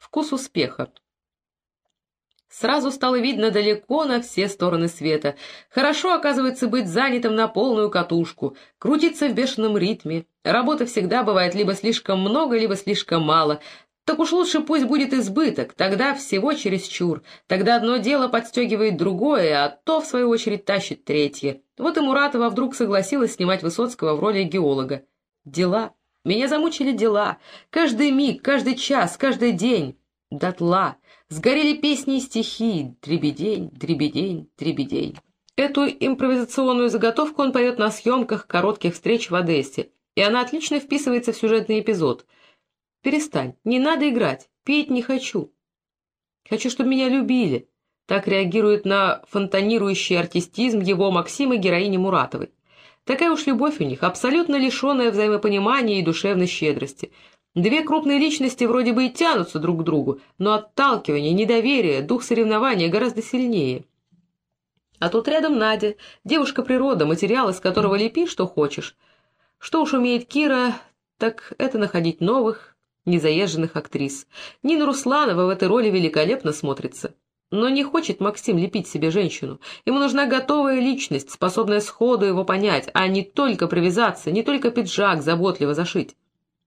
Вкус успеха. Сразу стало видно далеко на все стороны света. Хорошо, оказывается, быть занятым на полную катушку, крутиться в бешеном ритме. Работы всегда бывает либо слишком много, либо слишком мало. Так уж лучше пусть будет избыток, тогда всего чересчур. Тогда одно дело подстегивает другое, а то, в свою очередь, тащит третье. Вот и Муратова вдруг согласилась снимать Высоцкого в роли геолога. Дела. Меня замучили дела. Каждый миг, каждый час, каждый день. Дотла. Сгорели песни и стихи. Дребедень, дребедень, дребедень. Эту импровизационную заготовку он поет на съемках коротких встреч в Одессе, и она отлично вписывается в сюжетный эпизод. «Перестань, не надо играть, петь не хочу. Хочу, чтобы меня любили». Так реагирует на фонтанирующий артистизм его Максима героини Муратовой. Такая уж любовь у них, абсолютно лишенная взаимопонимания и душевной щедрости – Две крупные личности вроде бы и тянутся друг к другу, но отталкивание, недоверие, дух соревнования гораздо сильнее. А тут рядом Надя, девушка-природа, материал, из которого лепи, что хочешь. Что уж умеет Кира, так это находить новых, незаезженных актрис. Нина Русланова в этой роли великолепно смотрится. Но не хочет Максим лепить себе женщину. Ему нужна готовая личность, способная сходу его понять, а не только привязаться, не только пиджак заботливо зашить.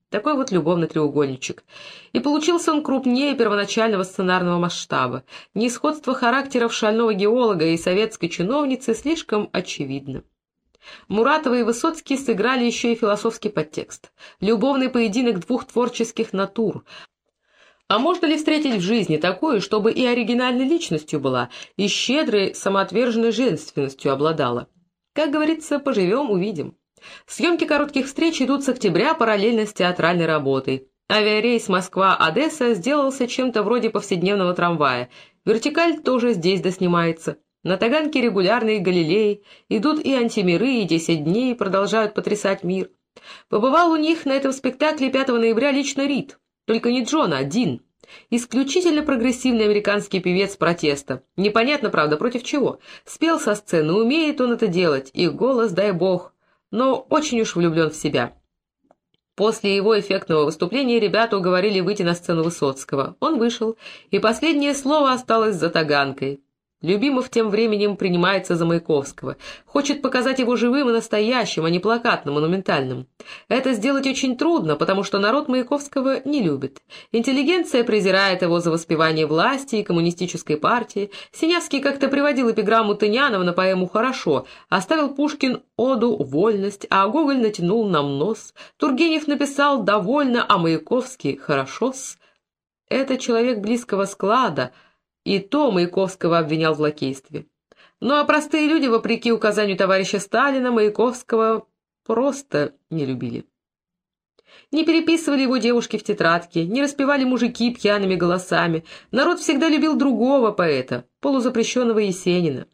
Такой вот любовный треугольничек. И получился он крупнее первоначального сценарного масштаба. Несходство характеров шального геолога и советской чиновницы слишком очевидно. Муратова и Высоцкий сыграли еще и философский подтекст. Любовный поединок двух творческих натур. А можно ли встретить в жизни такую, чтобы и оригинальной личностью была, и щедрой, самоотверженной женственностью обладала? Как говорится, поживем, увидим. Съемки коротких встреч идут с октября параллельно с театральной работой. Авиарейс Москва-Одесса сделался чем-то вроде повседневного трамвая. Вертикаль тоже здесь доснимается. На Таганке регулярные Галилеи, идут и антимиры, и десять дней продолжают потрясать мир. Побывал у них на этом спектакле 5 ноября лично Рид, только не Джон, а Дин. Исключительно прогрессивный американский певец протеста. Непонятно, правда, против чего. Спел со сцены, умеет он это делать, и голос, дай бог, но очень уж влюблен в себя. После его эффектного выступления ребята уговорили выйти на сцену Высоцкого. Он вышел, и последнее слово осталось за таганкой. Любимов тем временем принимается за Маяковского. Хочет показать его живым и настоящим, а не плакатным, монументальным. Это сделать очень трудно, потому что народ Маяковского не любит. Интеллигенция презирает его за воспевание власти и коммунистической партии. Синявский как-то приводил эпиграмму Тынянова на поэму «Хорошо», оставил Пушкин оду «Вольность», а Гоголь натянул нам нос. Тургенев написал «Довольно», а Маяковский «Хорошо-с». Это человек близкого склада — и то Маяковского обвинял в лакействе. Ну а простые люди, вопреки указанию товарища Сталина, Маяковского просто не любили. Не переписывали его девушки в тетрадки, не распевали мужики пьяными голосами. Народ всегда любил другого поэта, полузапрещенного Есенина.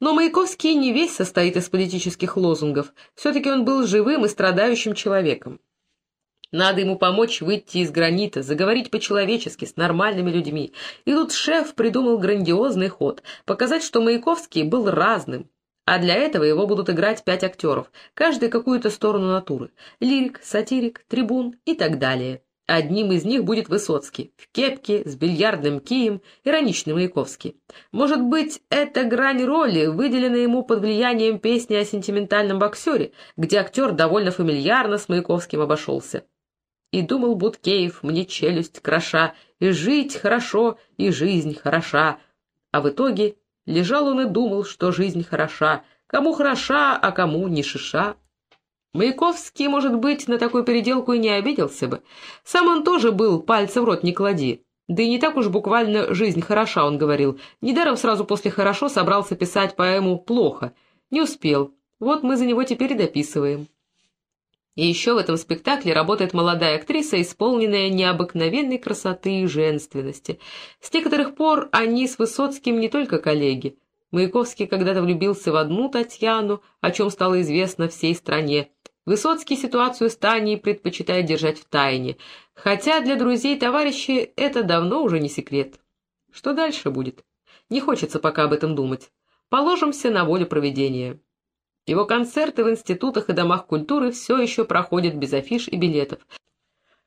Но Маяковский не весь состоит из политических лозунгов. Все-таки он был живым и страдающим человеком. Надо ему помочь выйти из гранита, заговорить по-человечески с нормальными людьми. И тут шеф придумал грандиозный ход — показать, что Маяковский был разным. А для этого его будут играть пять актеров, каждый какую-то сторону натуры. Лирик, сатирик, трибун и так далее. Одним из них будет Высоцкий, в кепке, с бильярдным кием, ироничный Маяковский. Может быть, эта грань роли выделена ему под влиянием песни о сентиментальном боксере, где актер довольно фамильярно с Маяковским обошелся. И думал Буткеев, мне челюсть кроша, и жить хорошо, и жизнь хороша. А в итоге лежал он и думал, что жизнь хороша, кому хороша, а кому не шиша. Маяковский, может быть, на такую переделку и не обиделся бы. Сам он тоже был, пальца в рот не клади. Да и не так уж буквально «жизнь хороша», он говорил. Недаром сразу после «хорошо» собрался писать поэму «плохо». Не успел. Вот мы за него теперь и дописываем. И еще в этом спектакле работает молодая актриса, исполненная необыкновенной красоты и женственности. С некоторых пор они с Высоцким не только коллеги. Маяковский когда-то влюбился в одну Татьяну, о чем стало известно всей стране. Высоцкий ситуацию с Таней предпочитает держать в тайне, хотя для друзей-товарищей это давно уже не секрет. Что дальше будет? Не хочется пока об этом думать. Положимся на волю проведения. Его концерты в институтах и домах культуры все еще проходят без афиш и билетов.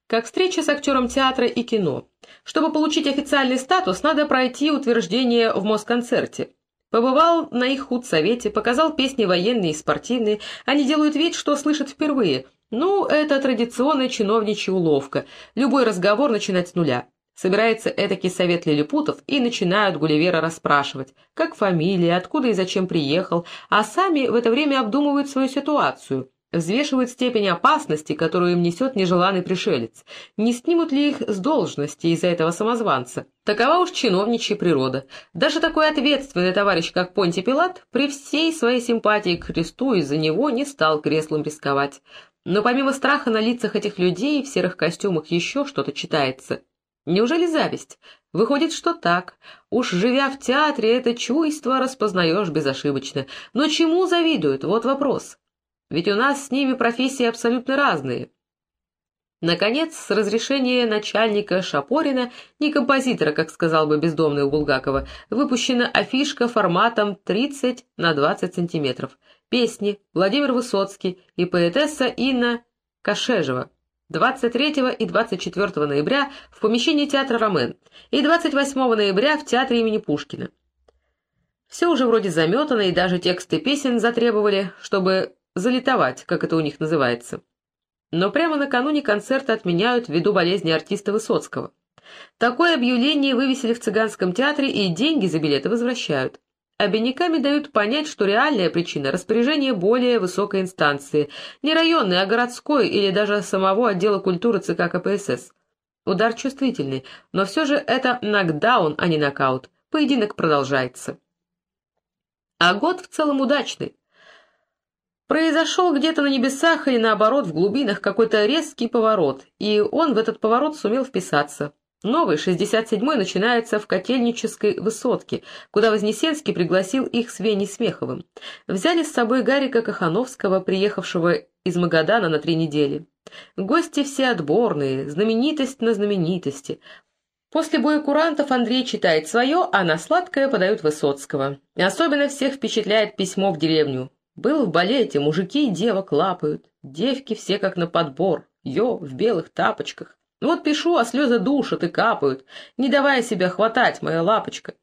как встреча с актером театра и кино. Чтобы получить официальный статус, надо пройти утверждение в Москонцерте. Побывал на их худсовете, показал песни военные и спортивные. Они делают вид, что слышат впервые. Ну, это традиционная чиновничья уловка. Любой разговор начинать с нуля. Собирается этакий совет лилипутов и начинают Гулливера расспрашивать, как фамилия, откуда и зачем приехал, а сами в это время обдумывают свою ситуацию, взвешивают степень опасности, которую им несет нежеланный пришелец, не снимут ли их с должности из-за этого самозванца. Такова уж чиновничья природа. Даже такой ответственный товарищ, как Понти Пилат, при всей своей симпатии к Христу из-за него не стал креслом рисковать. Но помимо страха на лицах этих людей в серых костюмах еще что-то читается – Неужели зависть? Выходит, что так. Уж живя в театре, это чувство распознаешь безошибочно. Но чему завидуют? Вот вопрос. Ведь у нас с ними профессии абсолютно разные. Наконец, с разрешения начальника Шапорина, не композитора, как сказал бы бездомный у Булгакова, выпущена афишка форматом 30 на 20 сантиметров. Песни Владимир Высоцкий и поэтесса Инна Кашежева. 23 и 24 ноября в помещении театра «Ромен» и 28 ноября в театре имени Пушкина. Все уже вроде заметано, и даже тексты песен затребовали, чтобы залитовать, как это у них называется. Но прямо накануне концерта отменяют ввиду болезни артиста Высоцкого. Такое объявление вывесили в цыганском театре, и деньги за билеты возвращают. Обиняками дают понять, что реальная причина – распоряжение более высокой инстанции, не районной, а городской или даже самого отдела культуры ЦК КПСС. Удар чувствительный, но все же это нокдаун, а не нокаут. Поединок продолжается. А год в целом удачный. Произошел где-то на небесах или наоборот в глубинах какой-то резкий поворот, и он в этот поворот сумел вписаться. Новый, 67-й, начинается в Котельнической высотке, куда Вознесенский пригласил их с Веней Смеховым. Взяли с собой Гарика Кахановского, приехавшего из Магадана на три недели. Гости все отборные, знаменитость на знаменитости. После боя курантов Андрей читает свое, а на сладкое подают Высоцкого. И особенно всех впечатляет письмо в деревню. Был в балете, мужики и девок лапают, девки все как на подбор, ё, в белых тапочках. Вот пишу, а слезы душат и капают. Не давая себя хватать, моя лапочка.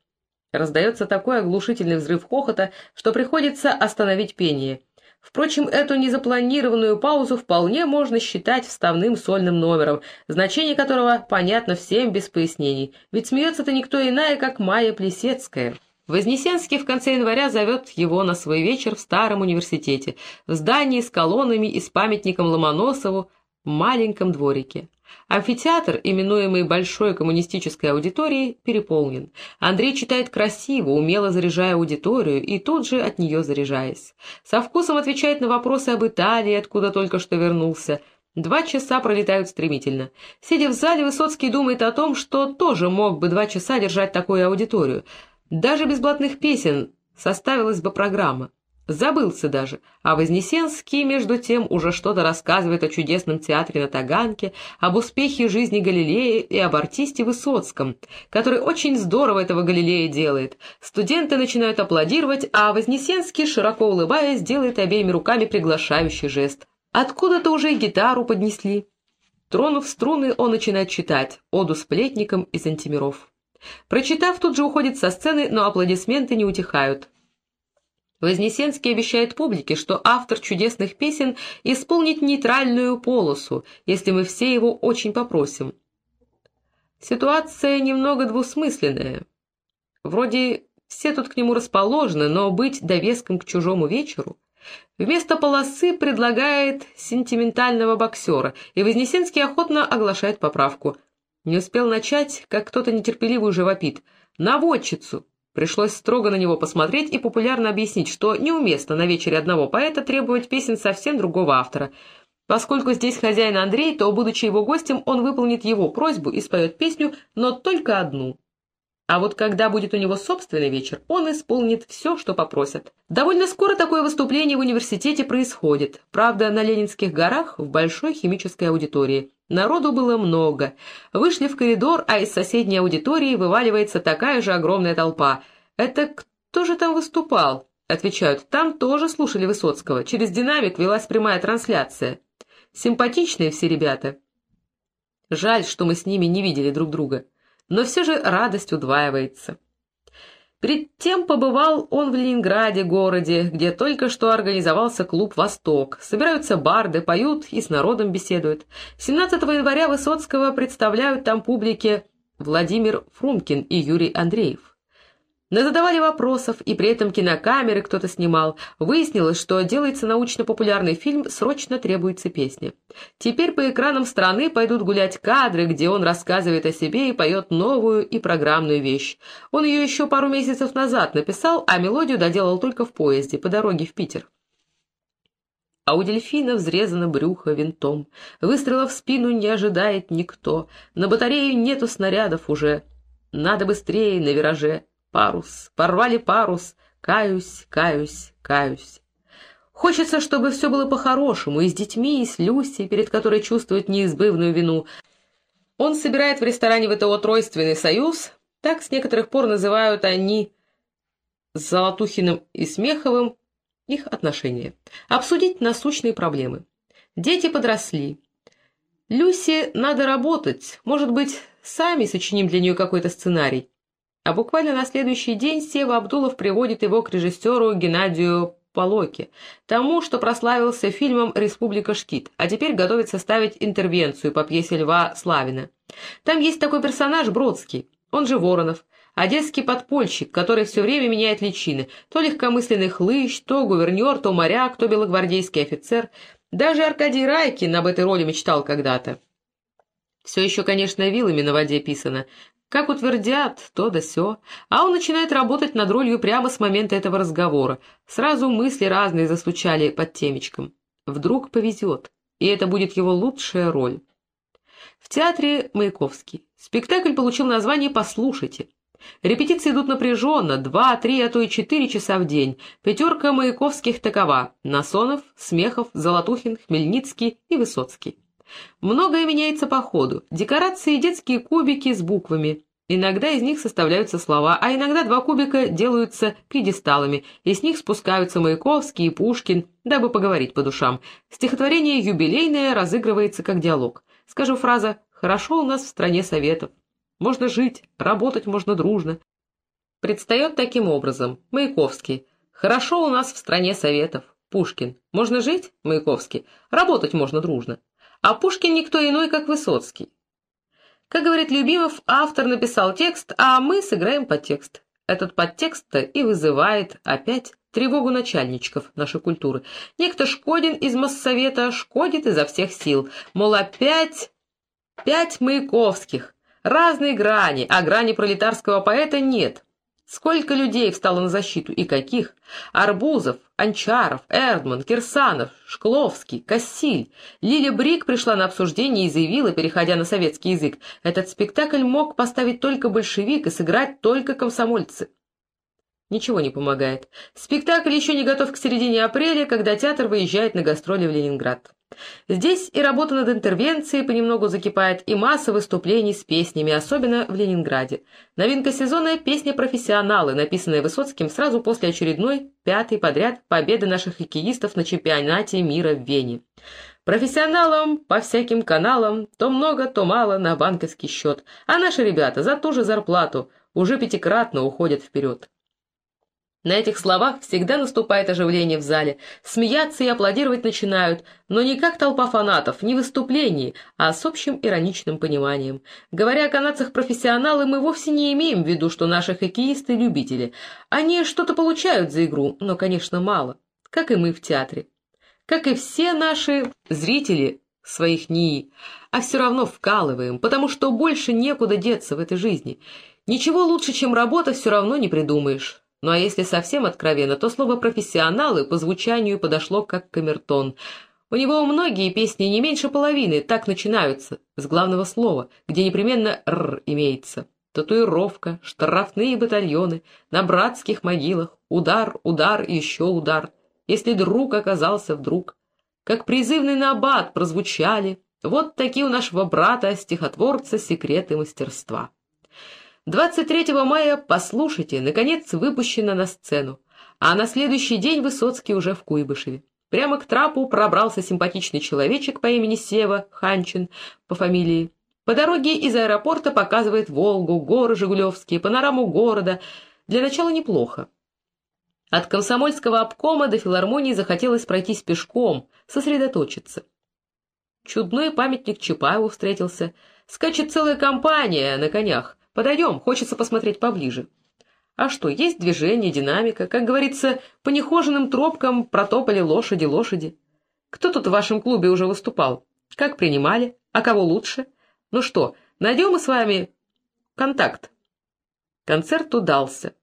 Раздается такой оглушительный взрыв хохота, что приходится остановить пение. Впрочем, эту незапланированную паузу вполне можно считать вставным сольным номером, значение которого понятно всем без пояснений, ведь смеется-то никто иная, как Майя Плесецкая. Вознесенский в конце января зовет его на свой вечер в старом университете, в здании с колоннами и с памятником Ломоносову, в маленьком дворике. Амфитеатр, именуемый Большой коммунистической аудиторией, переполнен. Андрей читает красиво, умело заряжая аудиторию и тут же от нее заряжаясь. Со вкусом отвечает на вопросы об Италии, откуда только что вернулся. Два часа пролетают стремительно. Сидя в зале, Высоцкий думает о том, что тоже мог бы два часа держать такую аудиторию. Даже без блатных песен составилась бы программа. Забылся даже, а Вознесенский, между тем, уже что-то рассказывает о чудесном театре на Таганке, об успехе жизни Галилея и об артисте Высоцком, который очень здорово этого Галилея делает. Студенты начинают аплодировать, а Вознесенский, широко улыбаясь, делает обеими руками приглашающий жест. Откуда-то уже и гитару поднесли. Тронув струны, он начинает читать «Оду сплетникам» из антимиров. Прочитав, тут же уходит со сцены, но аплодисменты не утихают. Вознесенский обещает публике, что автор чудесных песен исполнит нейтральную полосу, если мы все его очень попросим. Ситуация немного двусмысленная. Вроде все тут к нему расположены, но быть довеском к чужому вечеру... Вместо полосы предлагает сентиментального боксера, и Вознесенский охотно оглашает поправку. Не успел начать, как кто-то нетерпеливо уже вопит. «Наводчицу! Пришлось строго на него посмотреть и популярно объяснить, что неуместно на вечере одного поэта требовать песен совсем другого автора. Поскольку здесь хозяин Андрей, то, будучи его гостем, он выполнит его просьбу и споет песню, но только одну. А вот когда будет у него собственный вечер, он исполнит все, что попросят. Довольно скоро такое выступление в университете происходит. Правда, на Ленинских горах, в большой химической аудитории. Народу было много. Вышли в коридор, а из соседней аудитории вываливается такая же огромная толпа. «Это кто же там выступал?» Отвечают, там тоже слушали Высоцкого. Через динамик велась прямая трансляция. Симпатичные все ребята. Жаль, что мы с ними не видели друг друга. Но все же радость удваивается. Перед тем побывал он в Ленинграде, городе, где только что организовался клуб «Восток». Собираются барды, поют и с народом беседуют. 17 января Высоцкого представляют там публике Владимир Фрумкин и Юрий Андреев. Назадавали вопросов, и при этом кинокамеры кто-то снимал. Выяснилось, что делается научно-популярный фильм «Срочно требуется песня». Теперь по экранам страны пойдут гулять кадры, где он рассказывает о себе и поет новую и программную вещь. Он ее еще пару месяцев назад написал, а мелодию доделал только в поезде, по дороге в Питер. А у дельфина взрезано брюхо винтом. Выстрела в спину не ожидает никто. На батарею нету снарядов уже. Надо быстрее на вираже. Парус, порвали парус, каюсь, каюсь, каюсь. Хочется, чтобы все было по-хорошему, и с детьми, и с Люси, перед которой чувствует неизбывную вину. Он собирает в ресторане ВТО «Тройственный союз», так с некоторых пор называют они с Золотухиным и Смеховым их отношения, обсудить насущные проблемы. Дети подросли. Люси надо работать, может быть, сами сочиним для нее какой-то сценарий. А буквально на следующий день Сева Абдулов приводит его к режиссеру Геннадию Полоке, тому, что прославился фильмом «Республика Шкит», а теперь готовится ставить интервенцию по пьесе Льва Славина. Там есть такой персонаж Бродский, он же Воронов, одесский подпольщик, который все время меняет личины, то легкомысленный хлыщ, то гувернер, то моряк, то белогвардейский офицер. Даже Аркадий Райкин об этой роли мечтал когда-то. Все еще, конечно, вилами на воде писано, как утвердят, то да сё. А он начинает работать над ролью прямо с момента этого разговора. Сразу мысли разные застучали под темечком. Вдруг повезет, и это будет его лучшая роль. В театре Маяковский. Спектакль получил название «Послушайте». Репетиции идут напряженно, два, три, а то и четыре часа в день. Пятерка Маяковских такова — Насонов, Смехов, Золотухин, Хмельницкий и Высоцкий. Многое меняется по ходу. Декорации — детские кубики с буквами. Иногда из них составляются слова, а иногда два кубика делаются пьедесталами, и с них спускаются Маяковский и Пушкин, дабы поговорить по душам. Стихотворение юбилейное разыгрывается как диалог. Скажу фраза «Хорошо у нас в стране советов». Можно жить, работать можно дружно. Предстает таким образом. Маяковский. «Хорошо у нас в стране советов». Пушкин. «Можно жить?» Маяковский. «Работать можно дружно». А Пушкин никто иной, как Высоцкий. Как говорит Любимов, автор написал текст, а мы сыграем подтекст. Этот подтекст-то и вызывает опять тревогу начальничков нашей культуры. Некто Шкодин из Моссовета шкодит изо всех сил. Мол, опять пять Маяковских. Разные грани, а грани пролетарского поэта нет. Сколько людей встало на защиту и каких? Арбузов, Анчаров, Эрдман, Кирсанов, Шкловский, Кассиль. Лиля Брик пришла на обсуждение и заявила, переходя на советский язык, этот спектакль мог поставить только большевик и сыграть только комсомольцы. Ничего не помогает. Спектакль еще не готов к середине апреля, когда театр выезжает на гастроли в Ленинград. Здесь и работа над интервенцией понемногу закипает, и масса выступлений с песнями, особенно в Ленинграде. Новинка сезона — песня «Профессионалы», написанная Высоцким сразу после очередной, пятой подряд, победы наших хоккеистов на чемпионате мира в Вене. Профессионалам по всяким каналам то много, то мало на банковский счет, а наши ребята за ту же зарплату уже пятикратно уходят вперед. На этих словах всегда наступает оживление в зале. Смеяться и аплодировать начинают, но не как толпа фанатов, не выступлений, а с общим ироничным пониманием. Говоря о канадцах-профессионалы, мы вовсе не имеем в виду, что наши хоккеисты — любители. Они что-то получают за игру, но, конечно, мало. Как и мы в театре. Как и все наши зрители своих НИИ. А все равно вкалываем, потому что больше некуда деться в этой жизни. Ничего лучше, чем работа, все равно не придумаешь. Ну а если совсем откровенно, то слово «профессионалы» по звучанию подошло как камертон. У него многие песни не меньше половины так начинаются, с главного слова, где непременно «р» имеется. Татуировка, штрафные батальоны, на братских могилах, удар, удар и еще удар. Если друг оказался вдруг. Как призывный набат прозвучали. Вот такие у нашего брата, стихотворца, секреты мастерства. 23 мая «Послушайте» наконец выпущена на сцену, а на следующий день Высоцкий уже в Куйбышеве. Прямо к трапу пробрался симпатичный человечек по имени Сева Ханчин по фамилии. По дороге из аэропорта показывает Волгу, горы Жигулевские, панораму города. Для начала неплохо. От комсомольского обкома до филармонии захотелось пройтись пешком, сосредоточиться. Чудной памятник Чапаеву встретился. Скачет целая компания на конях. Подойдем, хочется посмотреть поближе. А что, есть движение, динамика. Как говорится, по нехоженным тропкам протопали лошади-лошади. Кто тут в вашем клубе уже выступал? Как принимали? А кого лучше? Ну что, найдем мы с вами контакт. Концерт удался.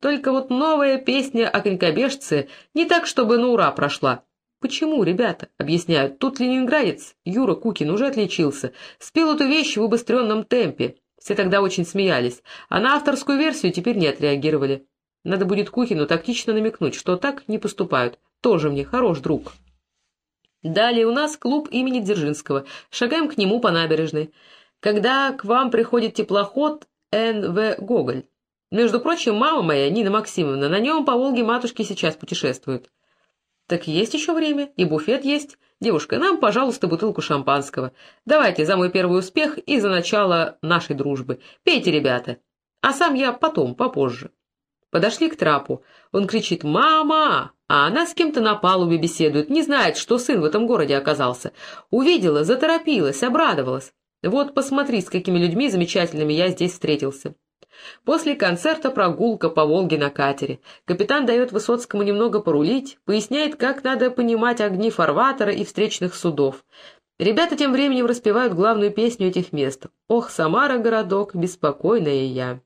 Только вот новая песня о конькобежце не так, чтобы на ура прошла. Почему, ребята? Объясняют. Тут ленинградец, Юра Кукин, уже отличился. Спел эту вещь в убыстренном темпе. Все тогда очень смеялись. А на авторскую версию теперь не отреагировали. Надо будет Кукину тактично намекнуть, что так не поступают. Тоже мне хорош друг. Далее у нас клуб имени Дзержинского. Шагаем к нему по набережной. Когда к вам приходит теплоход Н.В. Гоголь. Между прочим, мама моя, Нина Максимовна, на нем по Волге матушки сейчас путешествует. Так есть еще время, и буфет есть. Девушка, нам, пожалуйста, бутылку шампанского. Давайте за мой первый успех и за начало нашей дружбы. Пейте, ребята. А сам я потом, попозже. Подошли к трапу. Он кричит «Мама!», а она с кем-то на палубе беседует, не знает, что сын в этом городе оказался. Увидела, заторопилась, обрадовалась. Вот посмотри, с какими людьми замечательными я здесь встретился. После концерта прогулка по Волге на катере. Капитан дает Высоцкому немного порулить, поясняет, как надо понимать огни фарватера и встречных судов. Ребята тем временем распевают главную песню этих мест. «Ох, Самара, городок, беспокойная я».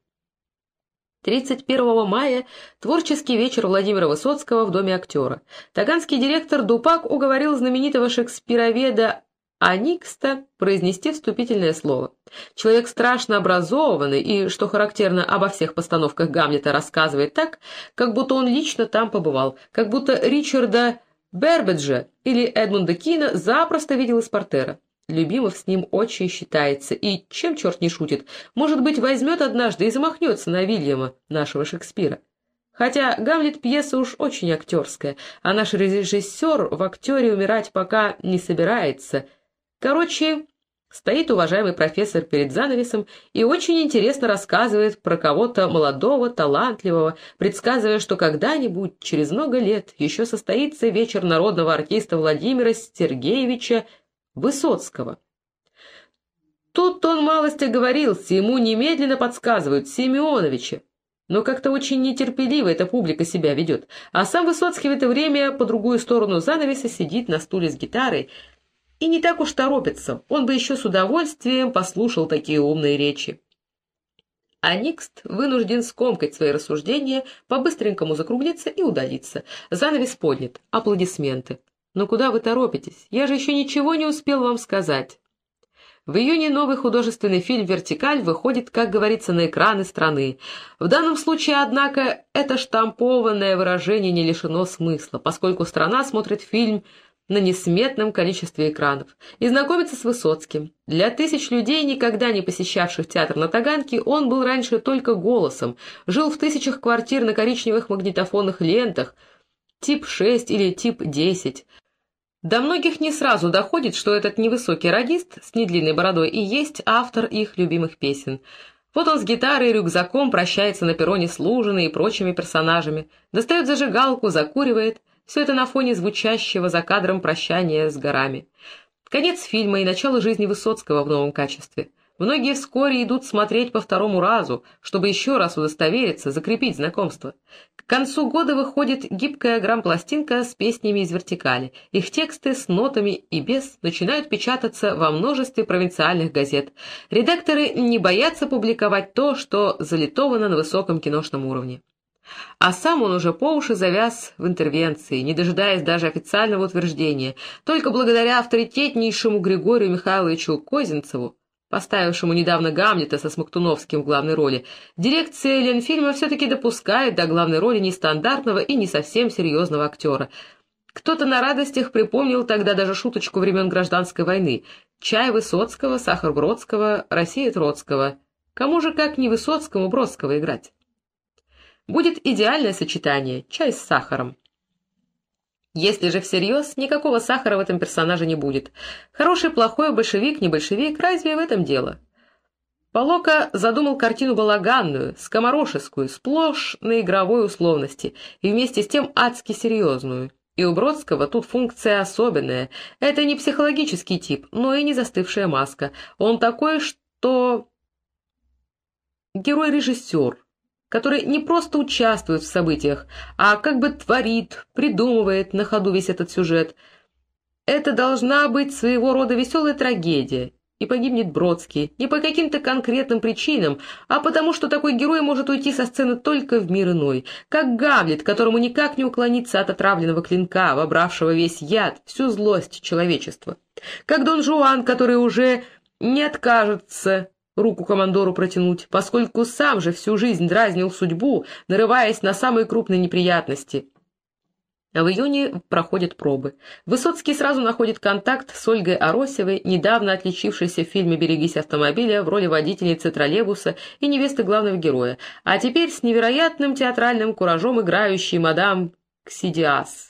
31 мая – творческий вечер Владимира Высоцкого в Доме актера. Таганский директор Дупак уговорил знаменитого шекспироведа Аникста произнести вступительное слово. Человек страшно образованный и, что характерно, обо всех постановках Гамлета рассказывает так, как будто он лично там побывал, как будто Ричарда Бербеджа или Эдмунда Кина запросто видел из портера. Любимов с ним очень считается, и, чем черт не шутит, может быть, возьмет однажды и замахнется на Вильяма, нашего Шекспира. Хотя Гамлет пьеса уж очень актерская, а наш режиссер в актере умирать пока не собирается. Короче, стоит уважаемый профессор перед занавесом и очень интересно рассказывает про кого-то молодого, талантливого, предсказывая, что когда-нибудь, через много лет, еще состоится вечер народного артиста Владимира Сергеевича Высоцкого. Тут он малость оговорился, ему немедленно подсказывают Семеновича. Но как-то очень нетерпеливо эта публика себя ведет, а сам Высоцкий в это время по другую сторону занавеса сидит на стуле с гитарой и не так уж торопится, он бы еще с удовольствием послушал такие умные речи. А Никст вынужден скомкать свои рассуждения, по-быстренькому закруглиться и удалиться. Занавес поднят. Аплодисменты. «Но куда вы торопитесь? Я же еще ничего не успел вам сказать». В июне новый художественный фильм «Вертикаль» выходит, как говорится, на экраны страны. В данном случае, однако, это штампованное выражение не лишено смысла, поскольку страна смотрит фильм на несметном количестве экранов и знакомится с Высоцким. Для тысяч людей, никогда не посещавших театр на Таганке, он был раньше только голосом, жил в тысячах квартир на коричневых магнитофонных лентах, тип 6 или тип 10, до многих не сразу доходит, что этот невысокий радист с недлинной бородой и есть автор их любимых песен. Вот он с гитарой и рюкзаком прощается на перроне с Лужиной и прочими персонажами, достает зажигалку, закуривает. Все это на фоне звучащего за кадром прощания с горами. Конец фильма и начало жизни Высоцкого в новом качестве. Многие вскоре идут смотреть по второму разу, чтобы еще раз удостовериться, закрепить знакомство. К концу года выходит гибкая грампластинка с песнями из вертикали. Их тексты с нотами и без начинают печататься во множестве провинциальных газет. Редакторы не боятся публиковать то, что залитовано на высоком киношном уровне. А сам он уже по уши завяз в интервенции, не дожидаясь даже официального утверждения. Только благодаря авторитетнейшему Григорию Михайловичу Козинцеву поставившему недавно Гамлета со Смоктуновским в главной роли, дирекция Ленфильма все-таки допускает до главной роли нестандартного и не совсем серьезного актера. Кто-то на радостях припомнил тогда даже шуточку времен гражданской войны. Чай Высоцкого, сахар Бродского, Россия Троцкого. Кому же, как не Высоцкому, Бродского играть? Будет идеальное сочетание — чай с сахаром. Если же всерьез, никакого сахара в этом персонаже не будет. Хороший, плохой, большевик, не большевик, разве в этом дело? Полока задумал картину балаганную, скоморошескую, сплошь на игровой условности и вместе с тем адски серьезную. И у Бродского тут функция особенная. Это не психологический тип, но и не застывшая маска. Он такой, что... Герой-режиссер, который не просто участвует в событиях, а как бы творит, придумывает на ходу весь этот сюжет. Это должна быть своего рода веселая трагедия, и погибнет Бродский. Не по каким-то конкретным причинам, а потому что такой герой может уйти со сцены только в мир иной, как Гамлет, которому никак не уклониться от отравленного клинка, вобравшего весь яд, всю злость человечества, как Дон Жуан, который уже не откажется руку командору протянуть, поскольку сам же всю жизнь дразнил судьбу, нарываясь на самые крупные неприятности. В июне проходят пробы. Высоцкий сразу находит контакт с Ольгой Аросевой, недавно отличившейся в фильме «Берегись автомобиля» в роли водительницы троллейбуса и невесты главного героя, а теперь с невероятным театральным куражом играющей мадам Ксидиас.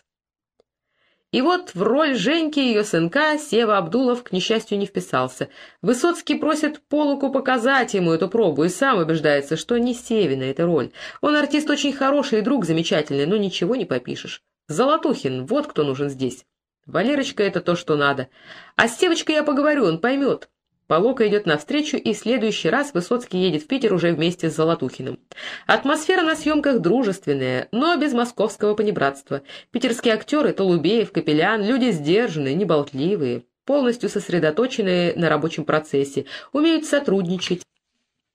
И вот в роль Женьки ее сынка Сева Абдулов, к несчастью, не вписался. Высоцкий просит Полуку показать ему эту пробу и сам убеждается, что не Севина эта роль. Он артист очень хороший и друг замечательный, но ничего не попишешь. Золотухин, вот кто нужен здесь. Валерочка — это то, что надо. А с Севочкой я поговорю, он поймет. Полока идет навстречу, и в следующий раз Высоцкий едет в Питер уже вместе с Золотухиным. Атмосфера на съемках дружественная, но без московского понебратства. Питерские актеры, Толубеев, Капелян, люди сдержанные, неболтливые, полностью сосредоточенные на рабочем процессе, умеют сотрудничать,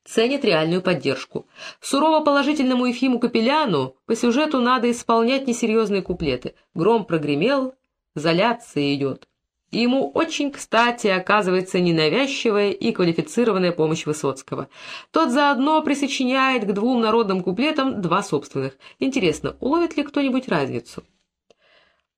ценят реальную поддержку. Сурово положительному Ефиму Капеляну по сюжету надо исполнять несерьезные куплеты. Гром прогремел, заляться идет и ему очень кстати оказывается ненавязчивая и квалифицированная помощь Высоцкого. Тот заодно присочиняет к двум народным куплетам два собственных. Интересно, уловит ли кто-нибудь разницу?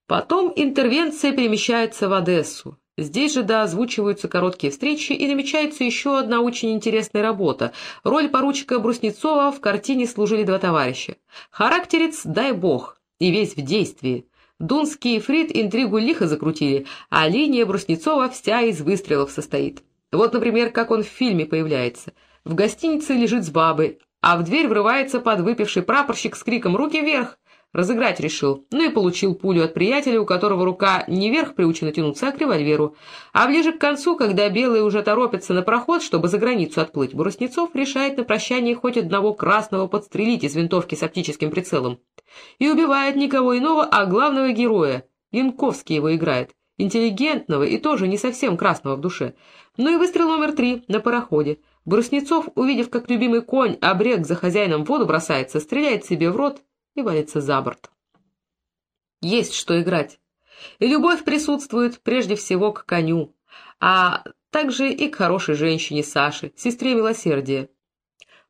Потом интервенция перемещается в Одессу. Здесь же доозвучиваются короткие встречи и намечается еще одна очень интересная работа. Роль поручика Бруснецова в картине «Служили два товарища». Характерец «дай бог» и весь в действии. Дунский и Фрид интригу лихо закрутили, а линия Бруснецова вся из выстрелов состоит. Вот, например, как он в фильме появляется. В гостинице лежит с бабой, а в дверь врывается подвыпивший прапорщик с криком «Руки вверх!» Разыграть решил, ну и получил пулю от приятеля, у которого рука не вверх приучена тянуться, а к револьверу. А ближе к концу, когда белые уже торопятся на проход, чтобы за границу отплыть, Бруснецов решает на прощание хоть одного красного подстрелить из винтовки с оптическим прицелом. И убивает никого иного, а главного героя. Янковский его играет. Интеллигентного и тоже не совсем красного в душе. Ну и выстрел номер три на пароходе. Бруснецов, увидев, как любимый конь обрек за хозяином воду бросается, стреляет себе в рот и валится за борт. Есть что играть. И любовь присутствует прежде всего к коню, а также и к хорошей женщине Саше, сестре милосердия.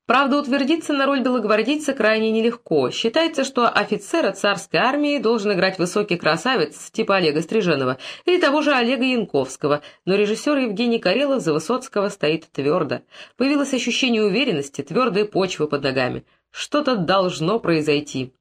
Правда, утвердиться на роль белогвардейца крайне нелегко. Считается, что офицера царской армии должен играть высокий красавец типа Олега Стриженова или того же Олега Янковского, но режиссер Евгений Карелов за Высоцкого стоит твердо. Появилось ощущение уверенности, твердая почва под ногами. Что-то должно произойти.